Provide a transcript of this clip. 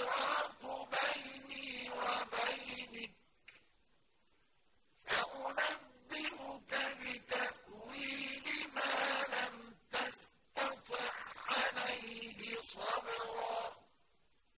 صراط